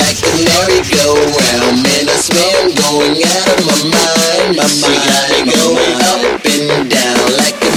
like a merry-go-round. i'm going out of my mind. My mind. going up and down like